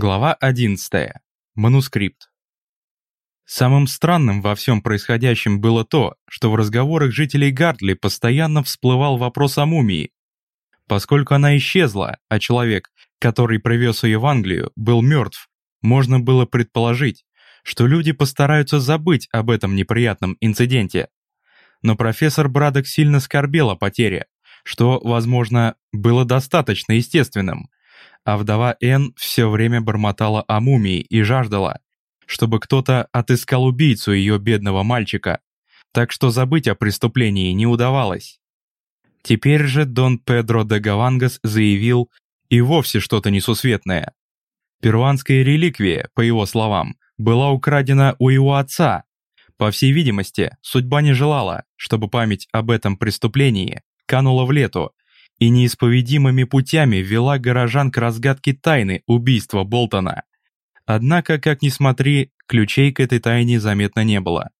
Глава 11. Манускрипт. Самым странным во всем происходящем было то, что в разговорах жителей Гартли постоянно всплывал вопрос о мумии. Поскольку она исчезла, а человек, который привез ее в Англию, был мертв, можно было предположить, что люди постараются забыть об этом неприятном инциденте. Но профессор Брадок сильно скорбел о потере, что, возможно, было достаточно естественным – а вдова Н все время бормотала о мумии и жаждала, чтобы кто-то отыскал убийцу ее бедного мальчика, так что забыть о преступлении не удавалось. Теперь же Дон Педро де Гавангас заявил и вовсе что-то несусветное. Перуанская реликвия, по его словам, была украдена у его отца. По всей видимости, судьба не желала, чтобы память об этом преступлении канула в лету, и неисповедимыми путями вела горожан к разгадке тайны убийства Болтона. Однако, как ни смотри, ключей к этой тайне заметно не было.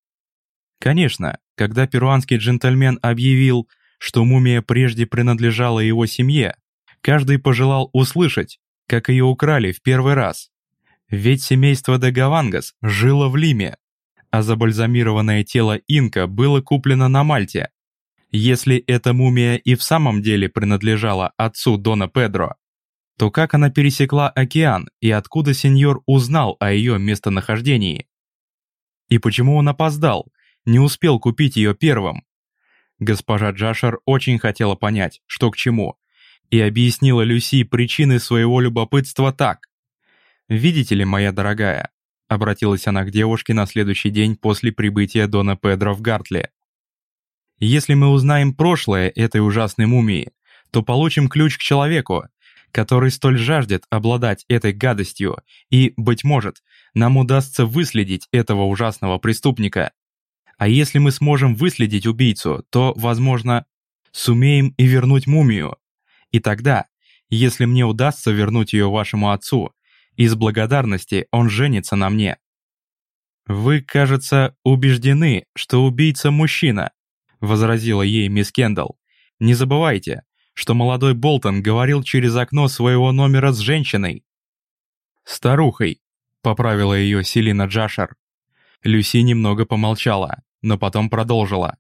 Конечно, когда перуанский джентльмен объявил, что мумия прежде принадлежала его семье, каждый пожелал услышать, как ее украли в первый раз. Ведь семейство де Гавангас жило в Лиме, а забальзамированное тело инка было куплено на Мальте. Если эта мумия и в самом деле принадлежала отцу Дона Педро, то как она пересекла океан и откуда сеньор узнал о ее местонахождении? И почему он опоздал, не успел купить ее первым? Госпожа Джашер очень хотела понять, что к чему, и объяснила Люси причины своего любопытства так. «Видите ли, моя дорогая», — обратилась она к девушке на следующий день после прибытия Дона Педро в Если мы узнаем прошлое этой ужасной мумии, то получим ключ к человеку, который столь жаждет обладать этой гадостью, и, быть может, нам удастся выследить этого ужасного преступника. А если мы сможем выследить убийцу, то, возможно, сумеем и вернуть мумию. И тогда, если мне удастся вернуть ее вашему отцу, из благодарности он женится на мне. Вы, кажется, убеждены, что убийца мужчина, — возразила ей мисс Кендалл. «Не забывайте, что молодой Болтон говорил через окно своего номера с женщиной». «Старухой», — поправила ее Селина Джашер. Люси немного помолчала, но потом продолжила.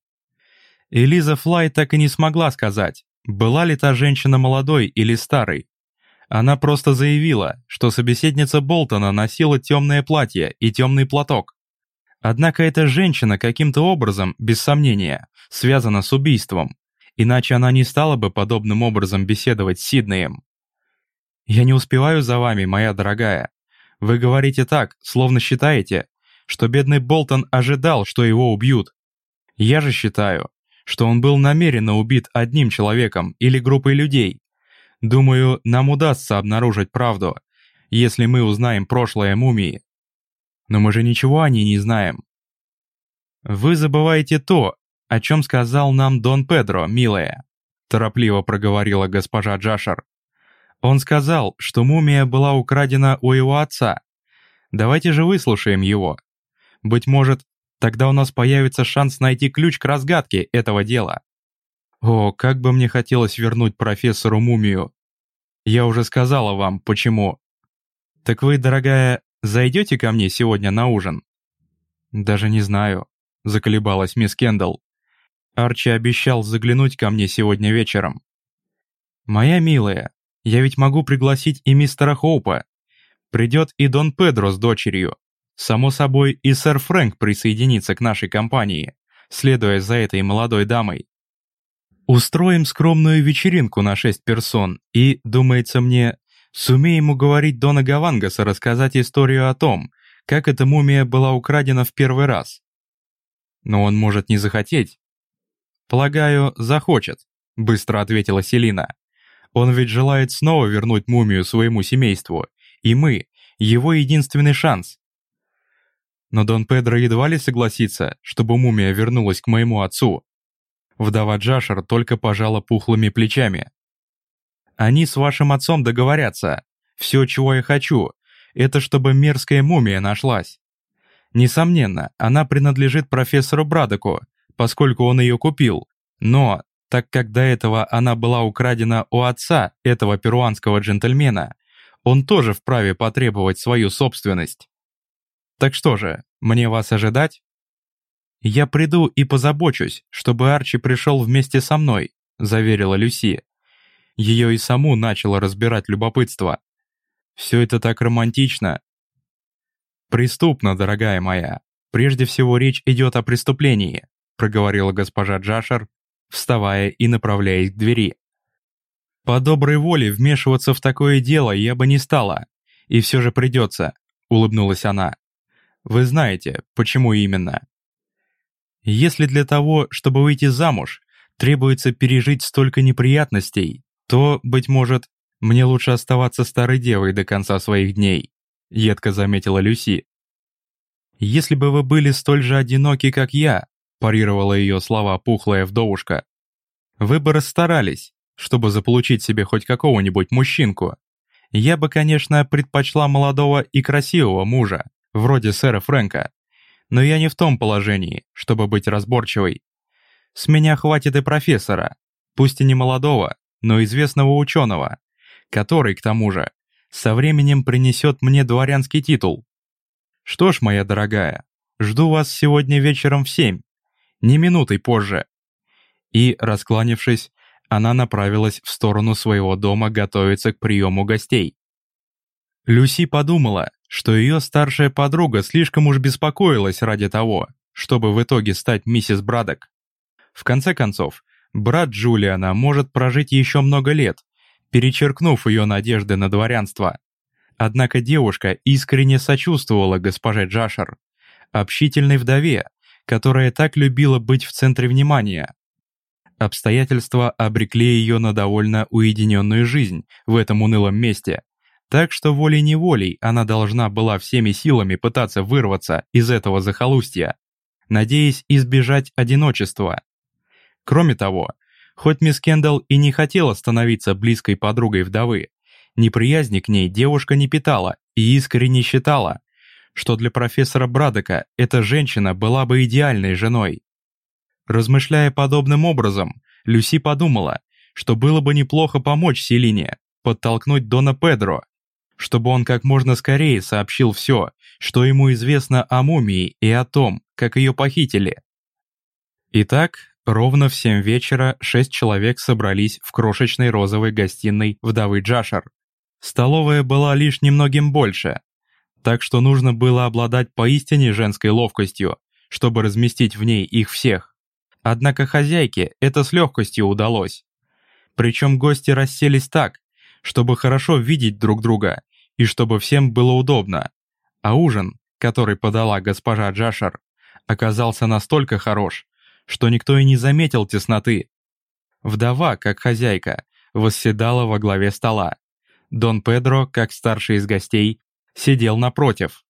Элиза Флай так и не смогла сказать, была ли та женщина молодой или старой. Она просто заявила, что собеседница Болтона носила темное платье и темный платок. Однако эта женщина каким-то образом, без сомнения, связана с убийством, иначе она не стала бы подобным образом беседовать с Сиднеем. «Я не успеваю за вами, моя дорогая. Вы говорите так, словно считаете, что бедный Болтон ожидал, что его убьют. Я же считаю, что он был намеренно убит одним человеком или группой людей. Думаю, нам удастся обнаружить правду, если мы узнаем прошлое мумии. Но мы же ничего о ней не знаем. Вы забываете то, о чем сказал нам Дон Педро, милая», — торопливо проговорила госпожа Джашер. «Он сказал, что мумия была украдена у его отца. Давайте же выслушаем его. Быть может, тогда у нас появится шанс найти ключ к разгадке этого дела. О, как бы мне хотелось вернуть профессору мумию. Я уже сказала вам, почему. Так вы, дорогая, зайдете ко мне сегодня на ужин?» «Даже не знаю», — заколебалась мисс Кендалл. Арчи обещал заглянуть ко мне сегодня вечером. «Моя милая, я ведь могу пригласить и мистера Хоупа. Придет и Дон Педро с дочерью. Само собой, и сэр Фрэнк присоединится к нашей компании, следуя за этой молодой дамой. Устроим скромную вечеринку на шесть персон и, думается мне, сумеем уговорить Дона Гавангаса рассказать историю о том, как эта мумия была украдена в первый раз. Но он может не захотеть, «Полагаю, захочет», — быстро ответила Селина. «Он ведь желает снова вернуть мумию своему семейству, и мы — его единственный шанс». Но Дон Педро едва ли согласится, чтобы мумия вернулась к моему отцу. Вдова Джашер только пожала пухлыми плечами. «Они с вашим отцом договорятся. Все, чего я хочу, это чтобы мерзкая мумия нашлась. Несомненно, она принадлежит профессору Брадоку, поскольку он ее купил. Но, так как до этого она была украдена у отца этого перуанского джентльмена, он тоже вправе потребовать свою собственность. Так что же, мне вас ожидать? Я приду и позабочусь, чтобы Арчи пришел вместе со мной, заверила Люси. Ее и саму начало разбирать любопытство. Все это так романтично. Преступно, дорогая моя. Прежде всего речь идет о преступлении, проговорила госпожа Джашер, вставая и направляясь к двери. По доброй воле вмешиваться в такое дело я бы не стала. И все же придется, улыбнулась она. Вы знаете, почему именно. Если для того, чтобы выйти замуж, требуется пережить столько неприятностей, то, быть может, мне лучше оставаться старой девой до конца своих дней, едко заметила Люси. Если бы вы были столь же одиноки, как я, парировала ее слова пухлая вдовушка, вы бы расстарались, чтобы заполучить себе хоть какого-нибудь мужчинку. Я бы, конечно, предпочла молодого и красивого мужа, вроде сэра Фрэнка, но я не в том положении, чтобы быть разборчивой. С меня хватит и профессора, пусть и не молодого, но известного ученого, который, к тому же, со временем принесет мне дворянский титул. Что ж, моя дорогая, жду вас сегодня вечером в семь, не минутой позже. И, раскланившись, она направилась в сторону своего дома готовиться к приему гостей. Люси подумала, что ее старшая подруга слишком уж беспокоилась ради того, чтобы в итоге стать миссис Брадок. В конце концов, брат Джулиана может прожить еще много лет, перечеркнув ее надежды на дворянство. Однако девушка искренне сочувствовала госпоже Джашер, общительной вдове, которая так любила быть в центре внимания. Обстоятельства обрекли ее на довольно уединенную жизнь в этом унылом месте, так что волей-неволей она должна была всеми силами пытаться вырваться из этого захолустья, надеясь избежать одиночества. Кроме того, хоть мисс Кендалл и не хотела становиться близкой подругой вдовы, неприязни к ней девушка не питала и искренне считала, что для профессора Брадека эта женщина была бы идеальной женой. Размышляя подобным образом, Люси подумала, что было бы неплохо помочь Селине, подтолкнуть Дона Педро, чтобы он как можно скорее сообщил все, что ему известно о мумии и о том, как ее похитили. Итак, ровно в семь вечера шесть человек собрались в крошечной розовой гостиной вдовы Джашер. Столовая была лишь немногим больше, так что нужно было обладать поистине женской ловкостью, чтобы разместить в ней их всех. Однако хозяйке это с легкостью удалось. Причем гости расселись так, чтобы хорошо видеть друг друга и чтобы всем было удобно. А ужин, который подала госпожа Джашер, оказался настолько хорош, что никто и не заметил тесноты. Вдова, как хозяйка, восседала во главе стола. Дон Педро, как старший из гостей, сидел напротив.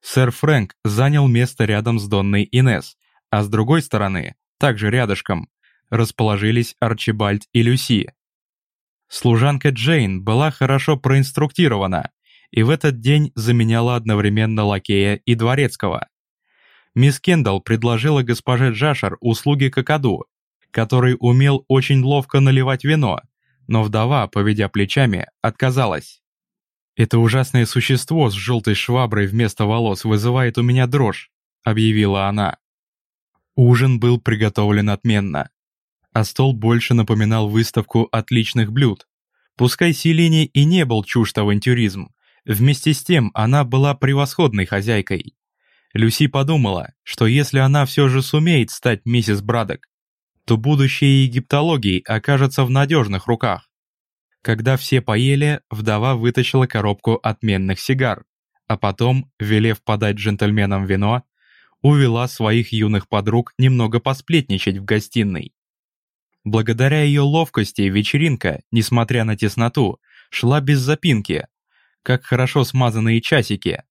Сэр Фрэнк занял место рядом с Донной Инес, а с другой стороны также рядышком, расположились Арчибальд и Люси. Служанка Джейн была хорошо проинструктирована и в этот день заменяла одновременно лакея и дворецкого. Мисс Кендалл предложила госпоже Джашер услуги какаду, который умел очень ловко наливать вино, но вдова, поведя плечами, отказалась. «Это ужасное существо с желтой шваброй вместо волос вызывает у меня дрожь», — объявила она. Ужин был приготовлен отменно, а стол больше напоминал выставку отличных блюд. Пускай Селине и не был чужд авантюризм, вместе с тем она была превосходной хозяйкой. Люси подумала, что если она все же сумеет стать миссис Брадок, то будущее египтологии окажется в надежных руках. Когда все поели, вдова вытащила коробку отменных сигар, а потом, велев подать джентльменам вино, увела своих юных подруг немного посплетничать в гостиной. Благодаря ее ловкости вечеринка, несмотря на тесноту, шла без запинки, как хорошо смазанные часики.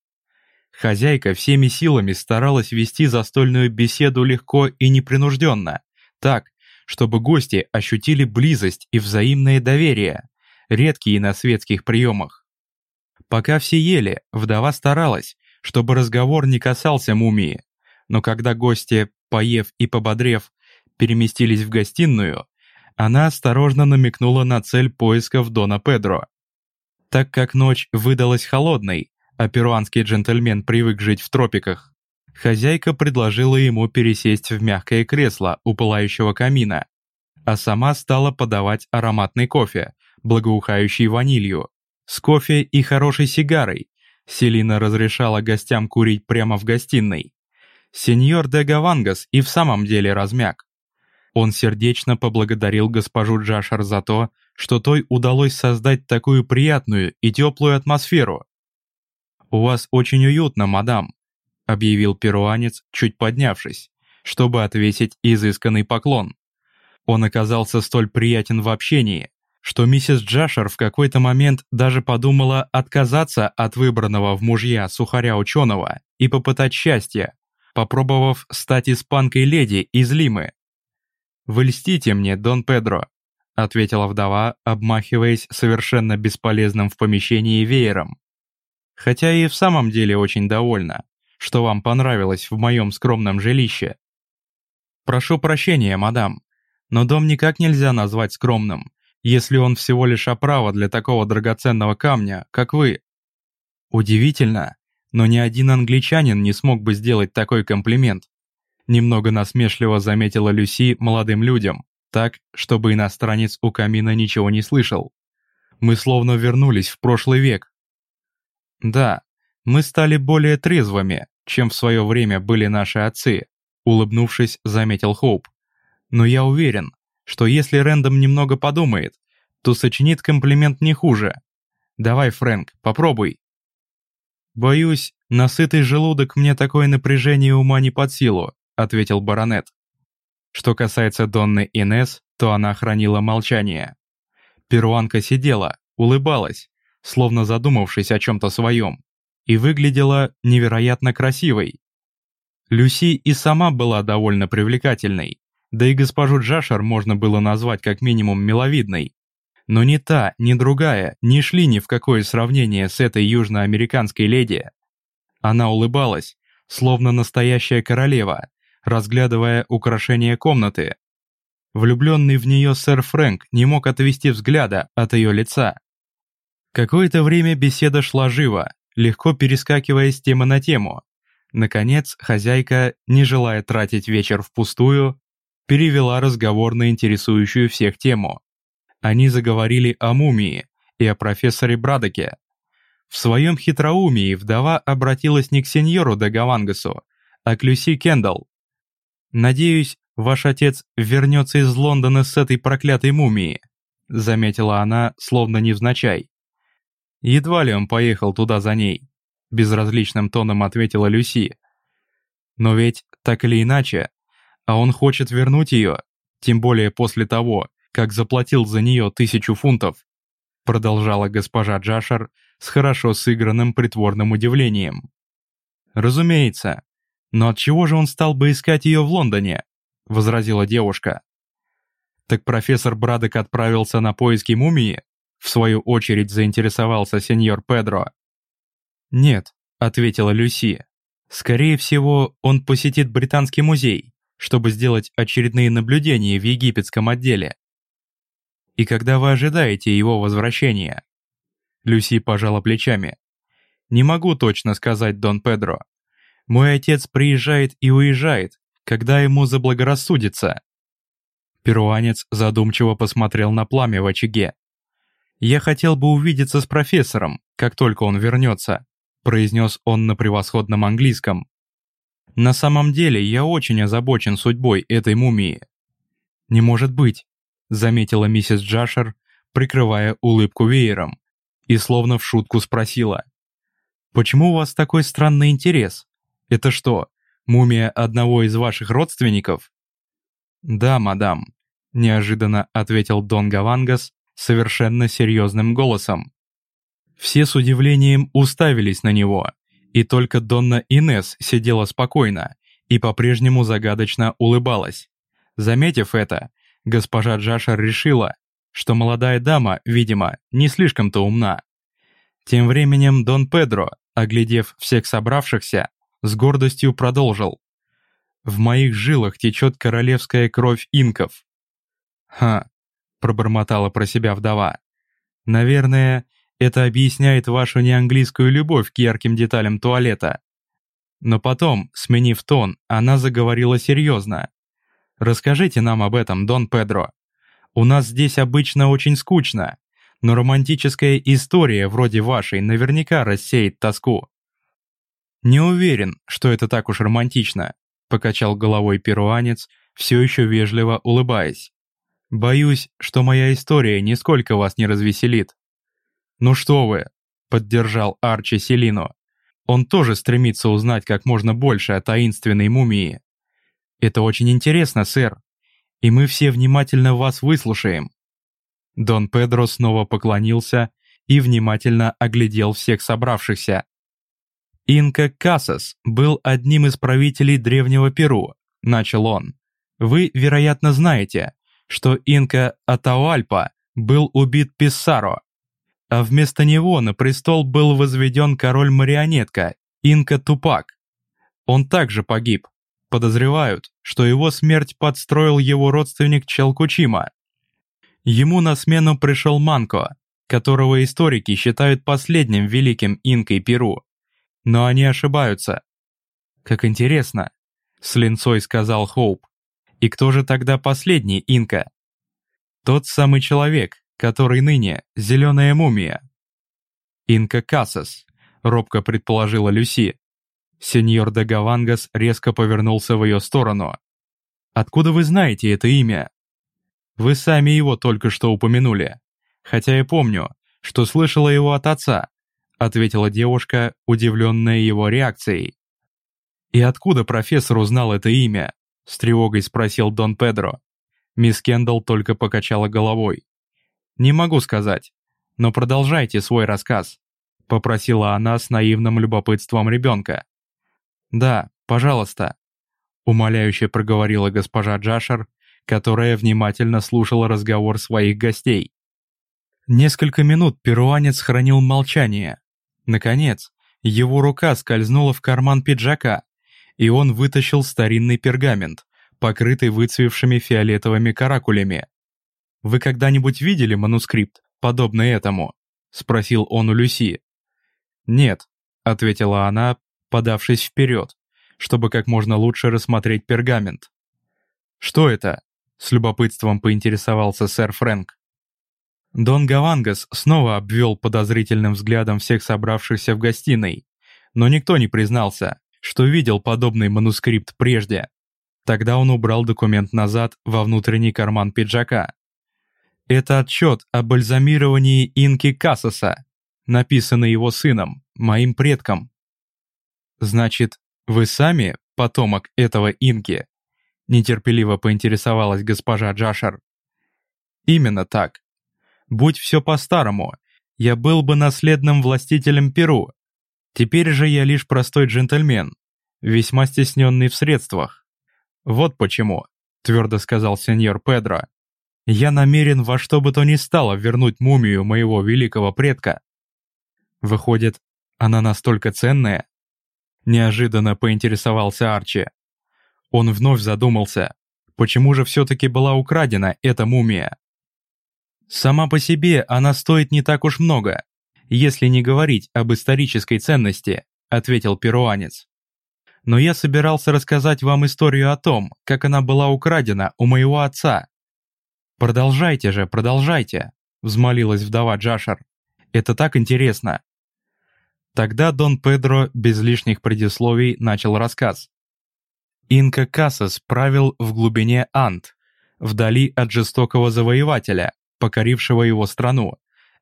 Хозяйка всеми силами старалась вести застольную беседу легко и непринужденно, так, чтобы гости ощутили близость и взаимное доверие, редкие на светских приемах. Пока все ели, вдова старалась, чтобы разговор не касался мумии, но когда гости, поев и пободрев, переместились в гостиную, она осторожно намекнула на цель поисков Дона Педро. Так как ночь выдалась холодной, а перуанский джентльмен привык жить в тропиках, хозяйка предложила ему пересесть в мягкое кресло у пылающего камина, а сама стала подавать ароматный кофе, благоухающий ванилью. С кофе и хорошей сигарой Селина разрешала гостям курить прямо в гостиной. Сеньор де Гавангас и в самом деле размяк. Он сердечно поблагодарил госпожу Джашар за то, что той удалось создать такую приятную и теплую атмосферу. «У вас очень уютно, мадам», — объявил перуанец, чуть поднявшись, чтобы отвесить изысканный поклон. Он оказался столь приятен в общении, что миссис Джашер в какой-то момент даже подумала отказаться от выбранного в мужья сухаря-ученого и попытать счастье, попробовав стать испанкой леди из Лимы. «Вы льстите мне, Дон Педро», — ответила вдова, обмахиваясь совершенно бесполезным в помещении веером. «Хотя и в самом деле очень довольна, что вам понравилось в моем скромном жилище. Прошу прощения, мадам, но дом никак нельзя назвать скромным, если он всего лишь оправа для такого драгоценного камня, как вы. Удивительно, но ни один англичанин не смог бы сделать такой комплимент. Немного насмешливо заметила Люси молодым людям, так, чтобы иностранец у камина ничего не слышал. Мы словно вернулись в прошлый век. Да, мы стали более трезвыми, чем в свое время были наши отцы, улыбнувшись, заметил Хоуп. Но я уверен, что если Рэндом немного подумает, то сочинит комплимент не хуже. Давай, Фрэнк, попробуй. Боюсь, насытый желудок мне такое напряжение ума не под силу, ответил баронет. Что касается Донны Инес, то она хранила молчание. Перуанка сидела, улыбалась, словно задумавшись о чем-то своем, и выглядела невероятно красивой. Люси и сама была довольно привлекательной, да и госпожу Джашер можно было назвать как минимум миловидной. Но ни та, ни другая не шли ни в какое сравнение с этой южноамериканской леди. Она улыбалась, словно настоящая королева, разглядывая украшения комнаты. Влюбленный в нее сэр Фрэнк не мог отвести взгляда от ее лица. Какое-то время беседа шла живо, легко перескакивая с темы на тему. Наконец, хозяйка, не желая тратить вечер впустую, перевела разговор на интересующую всех тему. Они заговорили о мумии и о профессоре Брадоке. В своем хитроумии вдова обратилась не к сеньору де Гавангасу, а к Люси Кендалл. «Надеюсь, ваш отец вернется из Лондона с этой проклятой мумией», заметила она, словно невзначай. «Едва ли он поехал туда за ней», безразличным тоном ответила Люси. «Но ведь, так или иначе, а он хочет вернуть ее, тем более после того, как заплатил за нее тысячу фунтов, продолжала госпожа Джашер с хорошо сыгранным притворным удивлением. Разумеется, но от чего же он стал бы искать ее в Лондоне? возразила девушка. Так профессор Брадок отправился на поиски мумии? В свою очередь заинтересовался сеньор Педро. «Нет», — ответила Люси. «Скорее всего, он посетит Британский музей чтобы сделать очередные наблюдения в египетском отделе. И когда вы ожидаете его возвращения? Люси пожала плечами. Не могу точно сказать, Дон Педро. Мой отец приезжает и уезжает, когда ему заблагорассудится. Перуанец задумчиво посмотрел на пламя в очаге. «Я хотел бы увидеться с профессором, как только он вернется», произнес он на превосходном английском. На самом деле я очень озабочен судьбой этой мумии. Не может быть, заметила миссис Джашер, прикрывая улыбку веером, и словно в шутку спросила. «Почему у вас такой странный интерес? Это что, мумия одного из ваших родственников?» «Да, мадам», — неожиданно ответил Дон Гавангас совершенно серьезным голосом. Все с удивлением уставились на него, и только Донна Инес сидела спокойно и по-прежнему загадочно улыбалась. Заметив это, госпожа Джашер решила, что молодая дама, видимо, не слишком-то умна. Тем временем Дон Педро, оглядев всех собравшихся, с гордостью продолжил. «В моих жилах течет королевская кровь инков». «Ха», — пробормотала про себя вдова. «Наверное, Это объясняет вашу неанглийскую любовь к ярким деталям туалета. Но потом, сменив тон, она заговорила серьезно. «Расскажите нам об этом, Дон Педро. У нас здесь обычно очень скучно, но романтическая история вроде вашей наверняка рассеет тоску». «Не уверен, что это так уж романтично», — покачал головой перуанец, все еще вежливо улыбаясь. «Боюсь, что моя история нисколько вас не развеселит». «Ну что вы», — поддержал Арчи Селино. Он тоже стремится узнать как можно больше о таинственной мумии. Это очень интересно, сэр, и мы все внимательно вас выслушаем. Дон Педро снова поклонился и внимательно оглядел всех собравшихся. «Инка Касас был одним из правителей древнего Перу», — начал он. «Вы, вероятно, знаете, что инка Атауальпа был убит Писсаро, а вместо него на престол был возведен король-марионетка Инка Тупак. Он также погиб. Подозревают, что его смерть подстроил его родственник Челкучима. Ему на смену пришел Манко, которого историки считают последним великим инкой Перу. Но они ошибаются. «Как интересно», — с линцой сказал Хоуп. «И кто же тогда последний инка?» «Тот самый человек, который ныне зеленая мумия. Инка Касас, робко предположила Люси. Сеньор де Гавангас резко повернулся в ее сторону. «Откуда вы знаете это имя?» «Вы сами его только что упомянули. Хотя я помню, что слышала его от отца», ответила девушка, удивленная его реакцией. «И откуда профессор узнал это имя?» С тревогой спросил Дон Педро. Мисс Кендалл только покачала головой. «Не могу сказать, но продолжайте свой рассказ», — попросила она с наивным любопытством ребенка. «Да, пожалуйста», — умоляюще проговорила госпожа Джашер, которая внимательно слушала разговор своих гостей. Несколько минут перуанец хранил молчание. Наконец, его рука скользнула в карман пиджака, и он вытащил старинный пергамент, покрытый выцвевшими фиолетовыми каракулями. «Вы когда-нибудь видели манускрипт, подобный этому?» — спросил он у Люси. «Нет», — ответила она, подавшись вперед, чтобы как можно лучше рассмотреть пергамент. «Что это?» — с любопытством поинтересовался сэр Фрэнк. Дон Гавангас снова обвел подозрительным взглядом всех собравшихся в гостиной, но никто не признался, что видел подобный манускрипт прежде. Тогда он убрал документ назад во внутренний карман пиджака. Это отчет о бальзамировании Инки Кассаса, написанный его сыном, моим предком. Значит, вы сами потомок этого Инки? Нетерпеливо поинтересовалась госпожа Джашер. Именно так. Будь все по-старому, я был бы наследным властителем Перу. Теперь же я лишь простой джентльмен, весьма стесненный в средствах. Вот почему, твердо сказал сеньор Педро. Я намерен во что бы то ни стало вернуть мумию моего великого предка. Выходит, она настолько ценная? Неожиданно поинтересовался Арчи. Он вновь задумался, почему же все-таки была украдена эта мумия? Сама по себе она стоит не так уж много, если не говорить об исторической ценности, ответил перуанец. Но я собирался рассказать вам историю о том, как она была украдена у моего отца. «Продолжайте же, продолжайте», — взмолилась вдова Джашер. «Это так интересно». Тогда Дон Педро без лишних предисловий начал рассказ. Инка Кассас правил в глубине Ант, вдали от жестокого завоевателя, покорившего его страну.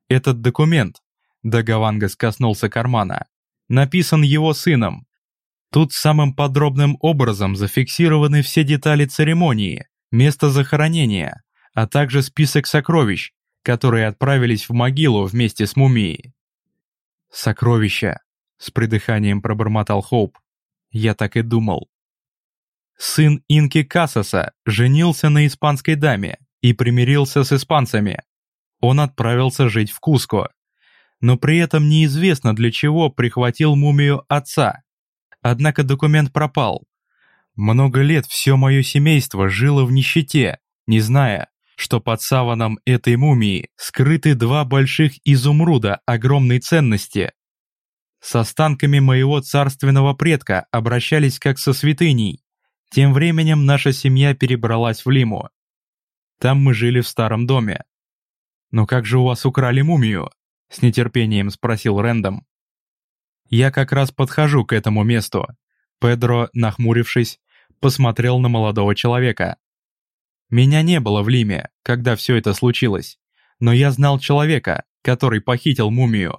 Этот документ, Дагавангас коснулся кармана, написан его сыном. Тут самым подробным образом зафиксированы все детали церемонии, место захоронения, а также список сокровищ, которые отправились в могилу вместе с мумией. «Сокровища!» — с придыханием пробормотал Хоуп. «Я так и думал». Сын Инки Касаса женился на испанской даме и примирился с испанцами. Он отправился жить в Куско, но при этом неизвестно для чего прихватил мумию отца. Однако документ пропал. Много лет все мое семейство жило в нищете, не зная, что под саваном этой мумии скрыты два больших изумруда огромной ценности. С останками моего царственного предка обращались как со святыней. Тем временем наша семья перебралась в Лиму. Там мы жили в старом доме. «Но как же у вас украли мумию?» — с нетерпением спросил Рэндом. «Я как раз подхожу к этому месту». Педро, нахмурившись, посмотрел на молодого человека. «Меня не было в Лиме, когда все это случилось, но я знал человека, который похитил мумию.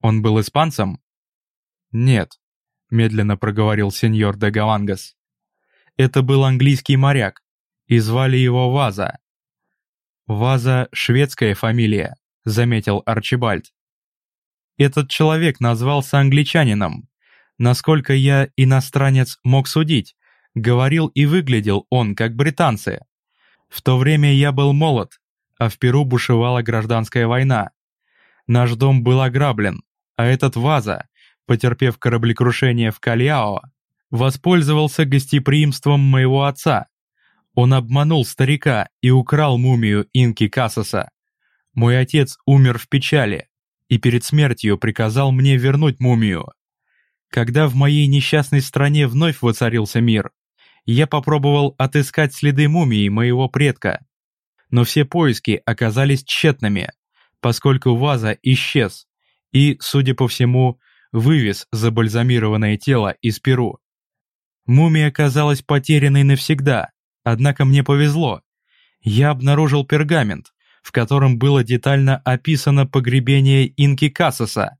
Он был испанцем?» «Нет», — медленно проговорил сеньор де Гавангас. «Это был английский моряк, и звали его Ваза. «Ваза — шведская фамилия», — заметил Арчибальд. «Этот человек назвался англичанином. Насколько я, иностранец, мог судить, говорил и выглядел он, как британцы. В то время я был молод, а в Перу бушевала гражданская война. Наш дом был ограблен, а этот Ваза, потерпев кораблекрушение в Кальяо, воспользовался гостеприимством моего отца он обманул старика и украл мумию Инки Касаса. Мой отец умер в печали и перед смертью приказал мне вернуть мумию. Когда в моей несчастной стране вновь воцарился мир, я попробовал отыскать следы мумии моего предка. Но все поиски оказались тщетными, поскольку ваза исчез и, судя по всему, вывез забальзамированное тело из Перу. Мумия оказалась потерянной навсегда, Однако мне повезло. Я обнаружил пергамент, в котором было детально описано погребение Инки Кассаса.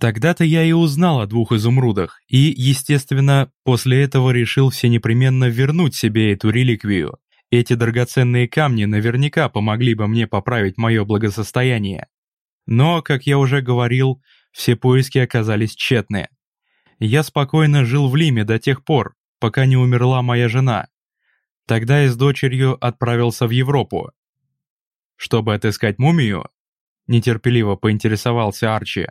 Тогда-то я и узнал о двух изумрудах, и, естественно, после этого решил все непременно вернуть себе эту реликвию. Эти драгоценные камни наверняка помогли бы мне поправить мое благосостояние. Но, как я уже говорил, все поиски оказались тщетны. Я спокойно жил в Лиме до тех пор, пока не умерла моя жена. Тогда я с дочерью отправился в Европу. Чтобы отыскать мумию? Нетерпеливо поинтересовался Арчи.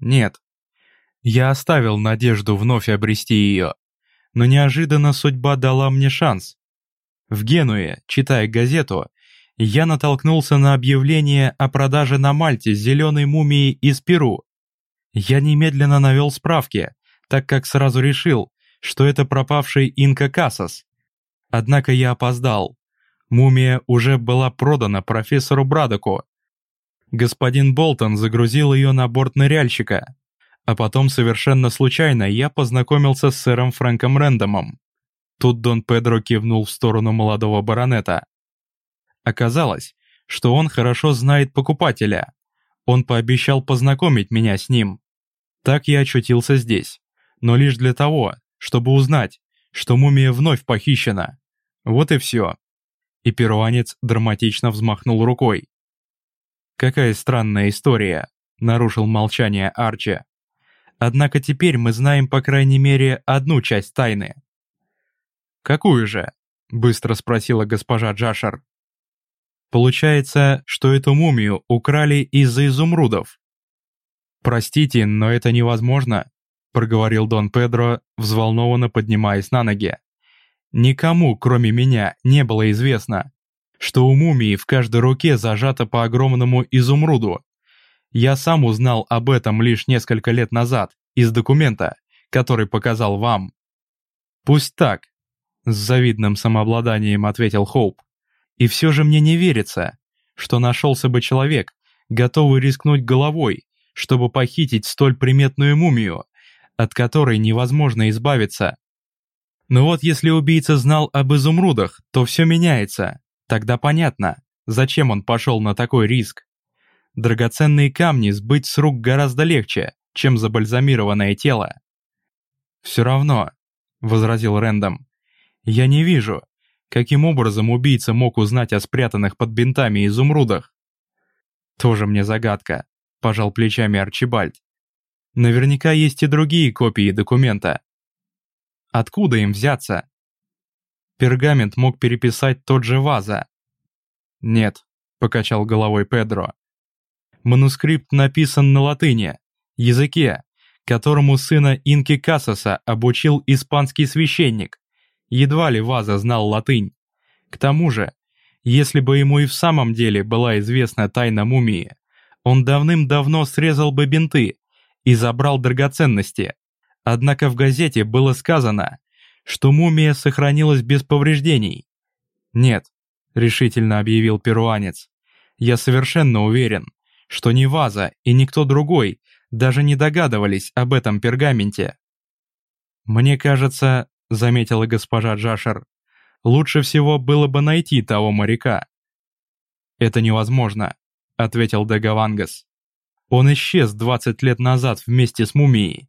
Нет. Я оставил надежду вновь обрести ее, но неожиданно судьба дала мне шанс. В Генуе, читая газету, я натолкнулся на объявление о продаже на Мальте зеленой мумии из Перу. Я немедленно навел справки, так как сразу решил, что это пропавший Инка Касас. Однако я опоздал. Мумия уже была продана профессору Брадоку. Господин Болтон загрузил ее на борт ныряльщика. А потом совершенно случайно я познакомился с сэром Фрэнком Рэндомом. Тут Дон Педро кивнул в сторону молодого баронета. Оказалось, что он хорошо знает покупателя. Он пообещал познакомить меня с ним. Так я очутился здесь. Но лишь для того, чтобы узнать, что мумия вновь похищена. Вот и все. И перуанец драматично взмахнул рукой. «Какая странная история», — нарушил молчание Арчи. «Однако теперь мы знаем по крайней мере одну часть тайны». «Какую же?» — быстро спросила госпожа Джашер. «Получается, что эту мумию украли из-за изумрудов». «Простите, но это невозможно», — проговорил Дон Педро, взволнованно поднимаясь на ноги. Никому, кроме меня, не было известно, что у мумии в каждой руке зажато по огромному изумруду. Я сам узнал об этом лишь несколько лет назад из документа, который показал вам. Пусть так, с завидным самообладанием ответил Хоуп. И все же мне не верится, что нашелся бы человек, готовый рискнуть головой, чтобы похитить столь приметную мумию, от которой невозможно избавиться. Но вот если убийца знал об изумрудах, то все меняется. Тогда понятно, зачем он пошел на такой риск. Драгоценные камни сбыть с рук гораздо легче, чем забальзамированное тело. «Все равно», — возразил Рэндом, — «я не вижу, каким образом убийца мог узнать о спрятанных под бинтами изумрудах». «Тоже мне загадка», — пожал плечами Арчибальд. «Наверняка есть и другие копии документа, Откуда им взяться? Пергамент мог переписать тот же Ваза. Нет, покачал головой Педро. Манускрипт написан на латыни, языке, которому сына Инки Касаса обучил испанский священник. Едва ли Ваза знал латынь. К тому же, Если бы ему и в самом деле была известна тайна мумии, он давным-давно срезал бы бинты и забрал драгоценности. Однако в газете было сказано, что мумия сохранилась без повреждений. «Нет», — решительно объявил перуанец, — «я совершенно уверен, что ни Ваза и никто другой даже не догадывались об этом пергаменте». «Мне кажется», — заметила госпожа Джашер, — «лучше всего было бы найти того моряка». «Это невозможно», — ответил Дагавангас. «Он исчез 20 лет назад вместе с мумией.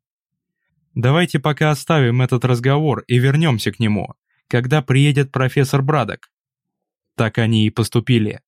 Давайте пока оставим этот разговор и вернемся к нему, когда приедет профессор Брадок». Так они и поступили.